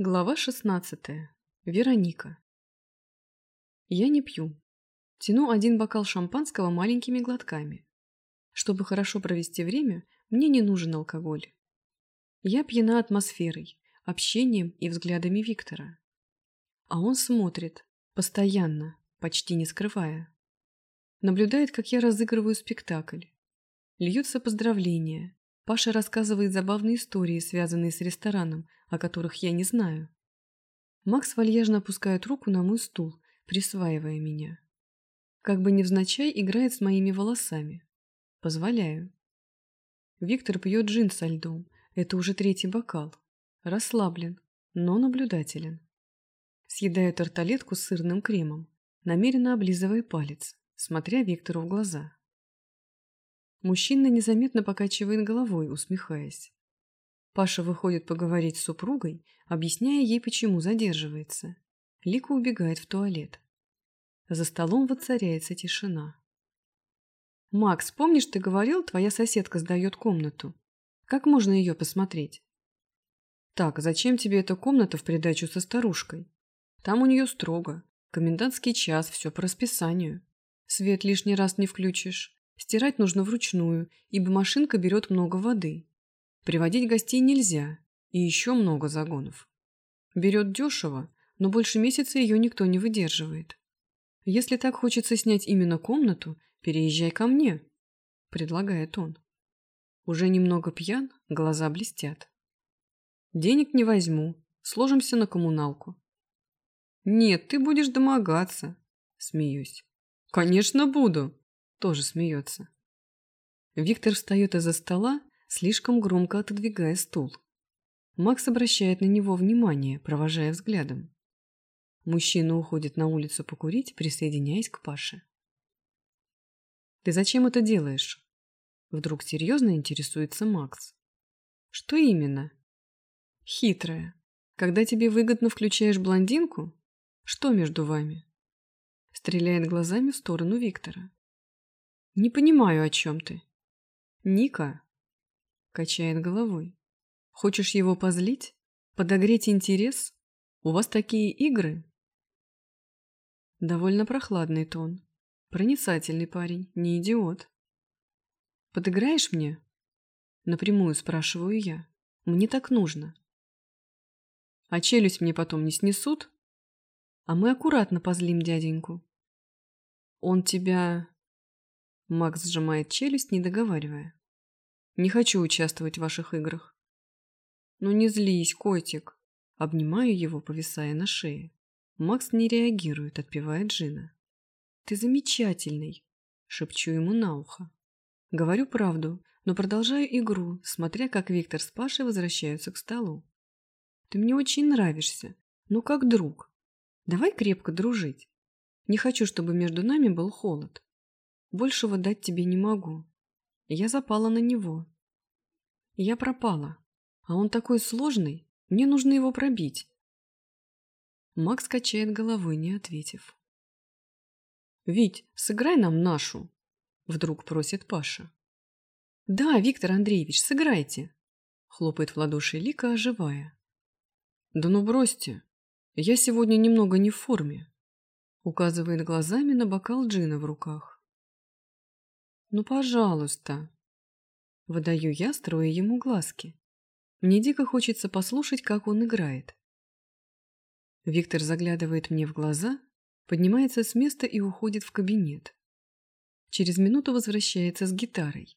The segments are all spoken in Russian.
Глава 16. Вероника. Я не пью. Тяну один бокал шампанского маленькими глотками. Чтобы хорошо провести время, мне не нужен алкоголь. Я пьяна атмосферой, общением и взглядами Виктора. А он смотрит, постоянно, почти не скрывая. Наблюдает, как я разыгрываю спектакль. Льются поздравления. Паша рассказывает забавные истории, связанные с рестораном, о которых я не знаю. Макс вальяжно опускает руку на мой стул, присваивая меня. Как бы невзначай играет с моими волосами. Позволяю. Виктор пьет джин со льдом. Это уже третий бокал. Расслаблен, но наблюдателен. Съедаю тарталетку с сырным кремом, намеренно облизывая палец, смотря Виктору в глаза. Мужчина незаметно покачивает головой, усмехаясь. Паша выходит поговорить с супругой, объясняя ей, почему задерживается. Лика убегает в туалет. За столом воцаряется тишина. «Макс, помнишь, ты говорил, твоя соседка сдает комнату? Как можно ее посмотреть?» «Так, зачем тебе эта комната в придачу со старушкой? Там у нее строго. Комендантский час, все по расписанию. Свет лишний раз не включишь. Стирать нужно вручную, ибо машинка берет много воды. Приводить гостей нельзя, и еще много загонов. Берет дешево, но больше месяца ее никто не выдерживает. Если так хочется снять именно комнату, переезжай ко мне, предлагает он. Уже немного пьян, глаза блестят. Денег не возьму, сложимся на коммуналку. Нет, ты будешь домогаться, смеюсь. Конечно, буду, тоже смеется. Виктор встает из-за стола слишком громко отодвигая стул. Макс обращает на него внимание, провожая взглядом. Мужчина уходит на улицу покурить, присоединяясь к Паше. «Ты зачем это делаешь?» Вдруг серьезно интересуется Макс. «Что именно?» «Хитрая. Когда тебе выгодно включаешь блондинку? Что между вами?» Стреляет глазами в сторону Виктора. «Не понимаю, о чем ты». «Ника, Качает головой. Хочешь его позлить? Подогреть интерес? У вас такие игры? Довольно прохладный тон. Проницательный парень, не идиот. Подыграешь мне? Напрямую спрашиваю я. Мне так нужно. А челюсть мне потом не снесут? А мы аккуратно позлим дяденьку. Он тебя... Макс сжимает челюсть, не договаривая. Не хочу участвовать в ваших играх. Ну не злись, котик. Обнимаю его, повисая на шее. Макс не реагирует, отпивает Джина. Ты замечательный, шепчу ему на ухо. Говорю правду, но продолжаю игру, смотря как Виктор с Пашей возвращаются к столу. Ты мне очень нравишься, но как друг. Давай крепко дружить. Не хочу, чтобы между нами был холод. Большего дать тебе не могу. Я запала на него. Я пропала. А он такой сложный, мне нужно его пробить. Макс качает головой, не ответив. «Вить, сыграй нам нашу!» Вдруг просит Паша. «Да, Виктор Андреевич, сыграйте!» Хлопает в ладоши Лика, оживая. «Да ну бросьте! Я сегодня немного не в форме!» Указывает глазами на бокал джина в руках. «Ну, пожалуйста!» Выдаю я, строя ему глазки. Мне дико хочется послушать, как он играет. Виктор заглядывает мне в глаза, поднимается с места и уходит в кабинет. Через минуту возвращается с гитарой.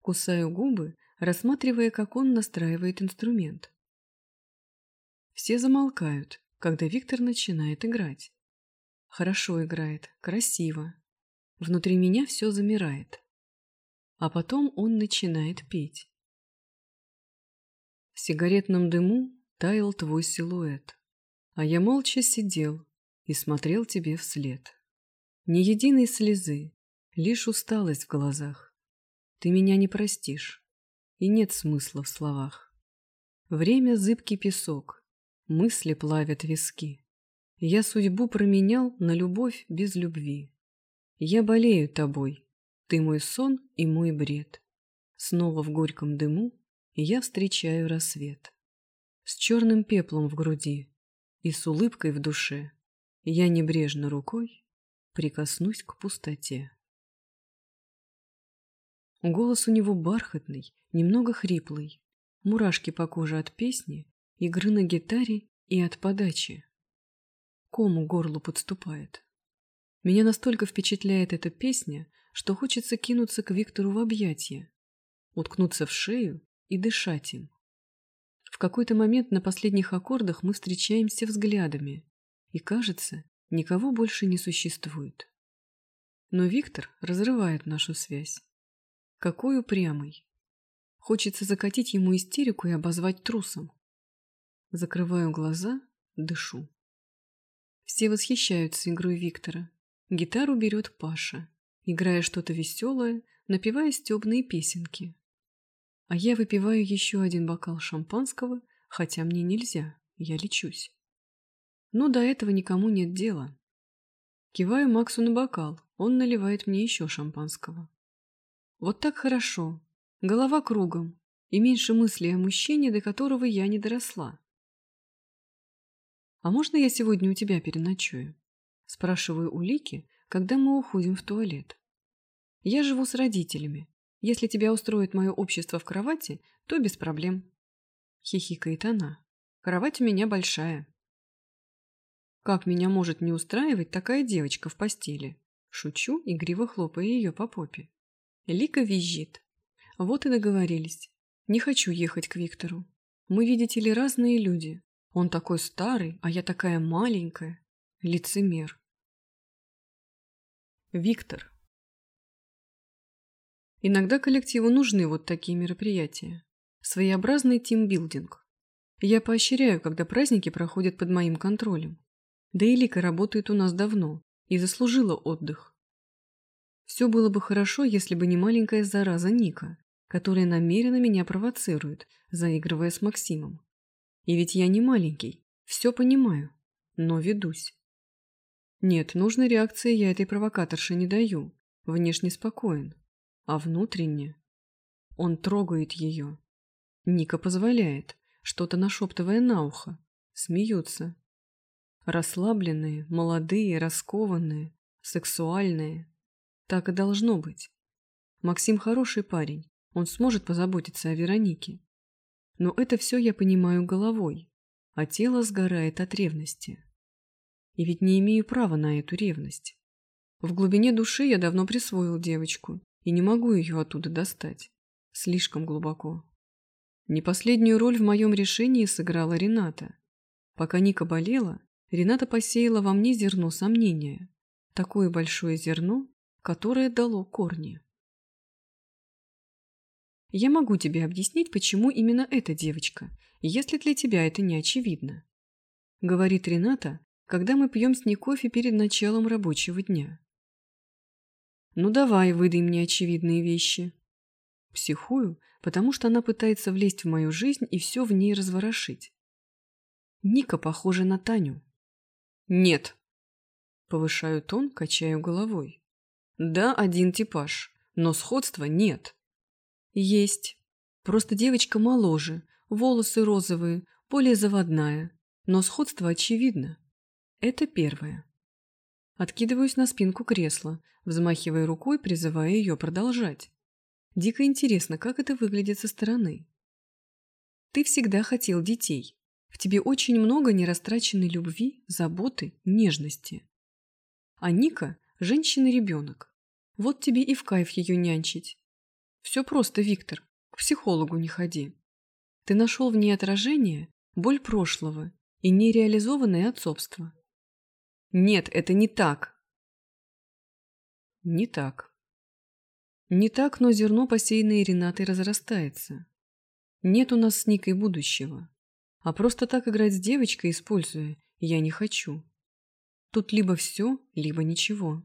Кусаю губы, рассматривая, как он настраивает инструмент. Все замолкают, когда Виктор начинает играть. Хорошо играет, красиво. Внутри меня все замирает а потом он начинает петь. В сигаретном дыму таял твой силуэт, а я молча сидел и смотрел тебе вслед. Ни единой слезы, лишь усталость в глазах. Ты меня не простишь, и нет смысла в словах. Время зыбкий песок, мысли плавят виски. Я судьбу променял на любовь без любви. Я болею тобой, ты мой сон и мой бред. Снова в горьком дыму я встречаю рассвет. с черным пеплом в груди и с улыбкой в душе, я небрежно рукой прикоснусь к пустоте. Голос у него бархатный, немного хриплый, мурашки по коже от песни, игры на гитаре и от подачи. Кому горлу подступает. Меня настолько впечатляет эта песня, что хочется кинуться к Виктору в объятия, уткнуться в шею и дышать им. В какой-то момент на последних аккордах мы встречаемся взглядами, и кажется, никого больше не существует. Но Виктор разрывает нашу связь. Какой упрямый. Хочется закатить ему истерику и обозвать трусом. Закрываю глаза, дышу. Все восхищаются игрой Виктора. Гитару берет Паша, играя что-то веселое, напевая стебные песенки. А я выпиваю еще один бокал шампанского, хотя мне нельзя, я лечусь. Но до этого никому нет дела. Киваю Максу на бокал, он наливает мне еще шампанского. Вот так хорошо. Голова кругом. И меньше мыслей о мужчине, до которого я не доросла. «А можно я сегодня у тебя переночую?» Спрашиваю у Лики, когда мы уходим в туалет. «Я живу с родителями. Если тебя устроит мое общество в кровати, то без проблем». Хихикает она. «Кровать у меня большая». «Как меня может не устраивать такая девочка в постели?» Шучу, игриво хлопая ее по попе. Лика визжит. Вот и договорились. Не хочу ехать к Виктору. Мы, видите ли, разные люди. Он такой старый, а я такая маленькая. Лицемер. Виктор. Иногда коллективу нужны вот такие мероприятия. Своеобразный тимбилдинг. Я поощряю, когда праздники проходят под моим контролем. Да и Лика работает у нас давно и заслужила отдых. Все было бы хорошо, если бы не маленькая зараза Ника, которая намеренно меня провоцирует, заигрывая с Максимом. И ведь я не маленький, все понимаю, но ведусь. Нет, нужной реакции я этой провокаторше не даю, внешне спокоен, а внутренне. Он трогает ее. Ника позволяет, что-то нашептывая на ухо, смеются. Расслабленные, молодые, раскованные, сексуальные. Так и должно быть. Максим хороший парень, он сможет позаботиться о Веронике. Но это все я понимаю головой, а тело сгорает от ревности. И ведь не имею права на эту ревность. В глубине души я давно присвоил девочку и не могу ее оттуда достать. Слишком глубоко. Не последнюю роль в моем решении сыграла Рената. Пока Ника болела, Рената посеяла во мне зерно сомнения. Такое большое зерно, которое дало корни. Я могу тебе объяснить, почему именно эта девочка, если для тебя это не очевидно. Говорит Рената, когда мы пьем с ней кофе перед началом рабочего дня. Ну давай, выдай мне очевидные вещи. Психую, потому что она пытается влезть в мою жизнь и все в ней разворошить. Ника похожа на Таню. Нет. Повышаю тон, качаю головой. Да, один типаж, но сходства нет. Есть. Просто девочка моложе, волосы розовые, более заводная, но сходство очевидно. Это первое. Откидываюсь на спинку кресла, взмахивая рукой, призывая ее продолжать. Дико интересно, как это выглядит со стороны. Ты всегда хотел детей. В тебе очень много нерастраченной любви, заботы, нежности. А Ника Женщина-ребенок. Вот тебе и в кайф ее нянчить. Все просто, Виктор. К психологу не ходи. Ты нашел в ней отражение, боль прошлого и нереализованное отцовство. Нет, это не так. Не так. Не так, но зерно, посеянное Ренатой, разрастается. Нет у нас с Никой будущего. А просто так играть с девочкой, используя, я не хочу. Тут либо все, либо ничего.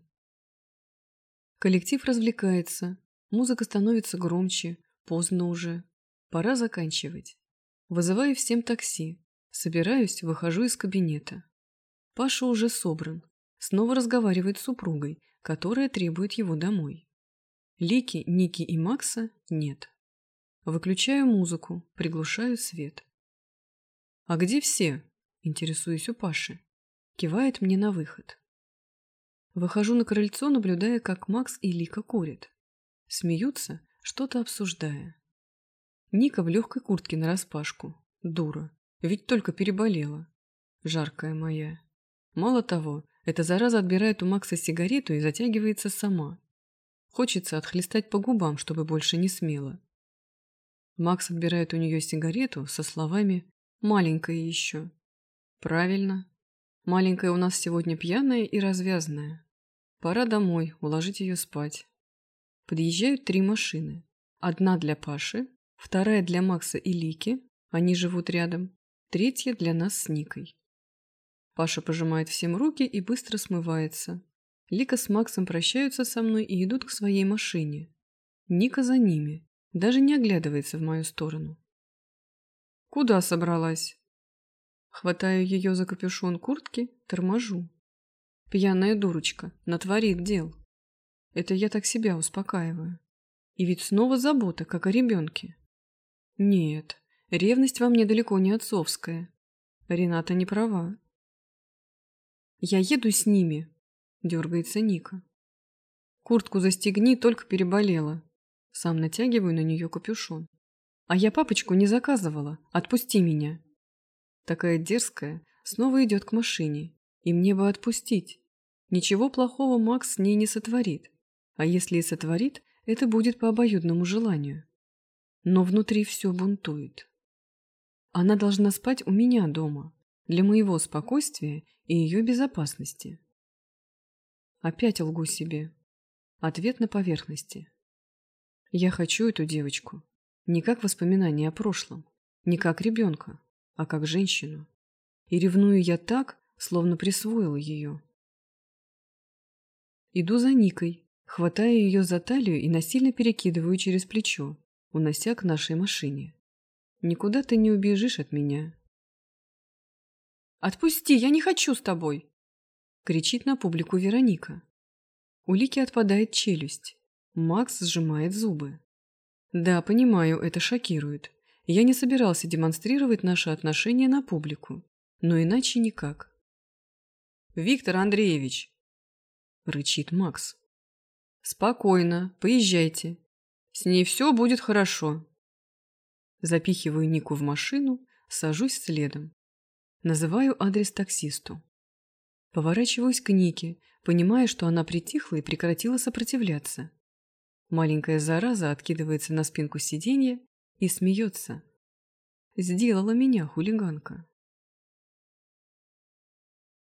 Коллектив развлекается, музыка становится громче, поздно уже. Пора заканчивать. Вызываю всем такси. Собираюсь, выхожу из кабинета. Паша уже собран. Снова разговаривает с супругой, которая требует его домой. Лики, Ники и Макса нет. Выключаю музыку, приглушаю свет. «А где все?» – интересуюсь у Паши. Кивает мне на выход. Выхожу на крыльцо, наблюдая, как Макс и Лика курят. Смеются, что-то обсуждая. Ника в легкой куртке нараспашку. Дура. Ведь только переболела. Жаркая моя. Мало того, эта зараза отбирает у Макса сигарету и затягивается сама. Хочется отхлестать по губам, чтобы больше не смело. Макс отбирает у нее сигарету со словами «маленькая еще». Правильно. Маленькая у нас сегодня пьяная и развязная. Пора домой, уложить ее спать. Подъезжают три машины. Одна для Паши, вторая для Макса и Лики, они живут рядом, третья для нас с Никой. Паша пожимает всем руки и быстро смывается. Лика с Максом прощаются со мной и идут к своей машине. Ника за ними, даже не оглядывается в мою сторону. «Куда собралась?» Хватаю ее за капюшон куртки, торможу. Пьяная дурочка, натворит дел. Это я так себя успокаиваю. И ведь снова забота, как о ребенке. Нет, ревность во мне далеко не отцовская. Рената не права. Я еду с ними, дергается Ника. Куртку застегни, только переболела. Сам натягиваю на нее капюшон. А я папочку не заказывала. Отпусти меня. Такая дерзкая, снова идет к машине. И мне бы отпустить. Ничего плохого Макс с ней не сотворит. А если и сотворит, это будет по обоюдному желанию. Но внутри все бунтует. Она должна спать у меня дома, для моего спокойствия и ее безопасности. Опять лгу себе. Ответ на поверхности. Я хочу эту девочку. Не как воспоминание о прошлом, не как ребенка, а как женщину. И ревную я так, словно присвоила ее. Иду за Никой, Хватаю ее за талию и насильно перекидываю через плечо, унося к нашей машине. Никуда ты не убежишь от меня. «Отпусти, я не хочу с тобой!» кричит на публику Вероника. У Лики отпадает челюсть. Макс сжимает зубы. Да, понимаю, это шокирует. Я не собирался демонстрировать наши отношения на публику, но иначе никак. «Виктор Андреевич!» – рычит Макс. Спокойно, поезжайте. С ней все будет хорошо. Запихиваю Нику в машину, сажусь следом. Называю адрес таксисту. Поворачиваюсь к Нике, понимая, что она притихла и прекратила сопротивляться. Маленькая зараза откидывается на спинку сиденья и смеется. Сделала меня хулиганка.